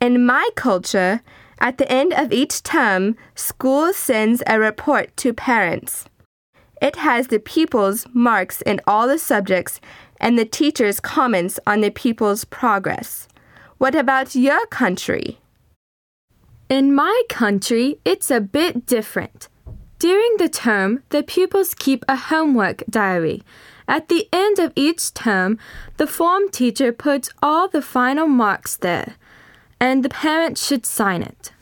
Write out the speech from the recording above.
In my culture, at the end of each term, school sends a report to parents. It has the pupils' marks in all the subjects and the teacher's comments on the pupils' progress. What about your country? In my country, it's a bit different. During the term, the pupils keep a homework diary. At the end of each term, the form teacher puts all the final marks there, and the parent should sign it.